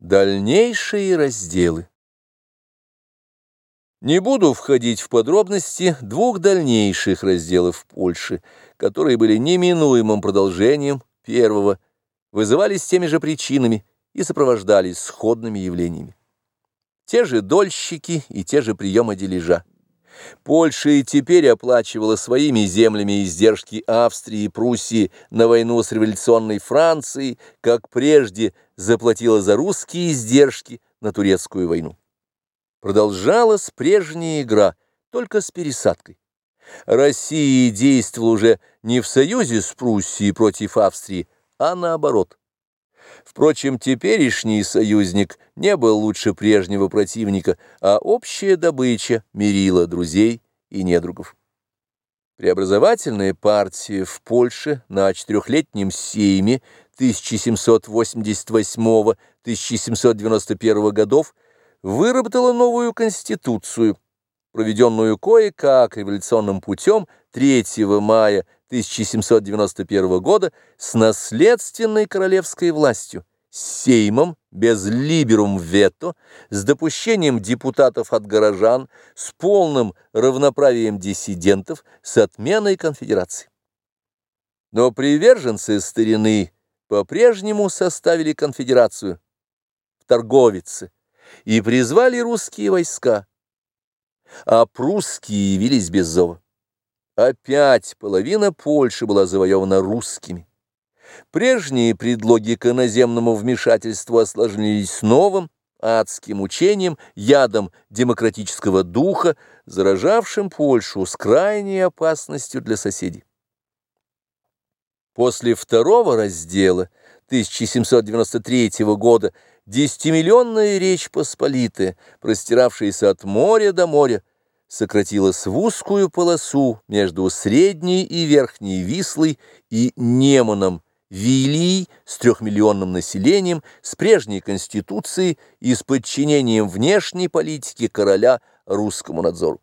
Дальнейшие разделы. Не буду входить в подробности двух дальнейших разделов Польши, которые были неминуемым продолжением первого, вызывались теми же причинами и сопровождались сходными явлениями. Те же дольщики и те же приемы дележа. Польша и теперь оплачивала своими землями издержки Австрии и Пруссии на войну с революционной Францией, как прежде заплатила за русские издержки на турецкую войну. Продолжалась прежняя игра, только с пересадкой. Россия действовала уже не в союзе с Пруссией против Австрии, а наоборот. Впрочем, теперешний союзник не был лучше прежнего противника, а общая добыча мирила друзей и недругов. Преобразовательная партия в Польше на четырехлетнем сейме 1788-1791 годов выработала новую конституцию, проведенную кое-как революционным путем 3 мая 1791 года с наследственной королевской властью, с сеймом без либерум вето, с допущением депутатов от горожан, с полным равноправием диссидентов, с отменой конфедерации. Но приверженцы старины по-прежнему составили конфедерацию в торговице и призвали русские войска, а прусские явились без зова. Опять половина Польши была завоевана русскими. Прежние предлоги к иноземному вмешательству осложнились новым адским учением, ядом демократического духа, заражавшим Польшу с крайней опасностью для соседей. После второго раздела 1793 года десятимиллионная Речь Посполитая, простиравшаяся от моря до моря, сократилась в узкую полосу между Средней и Верхней Вислой и Неманом, Вилией с трехмиллионным населением, с прежней конституцией и с подчинением внешней политики короля русскому надзору.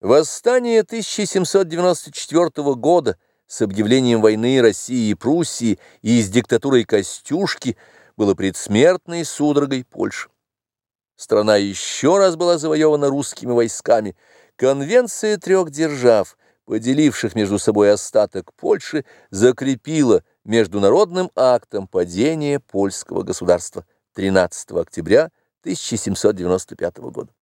Восстание 1794 года с объявлением войны России и Пруссии и с диктатурой Костюшки было предсмертной судорогой Польши. Страна еще раз была завоевана русскими войсками. Конвенция трех держав, поделивших между собой остаток Польши, закрепила международным актом падение польского государства 13 октября 1795 года.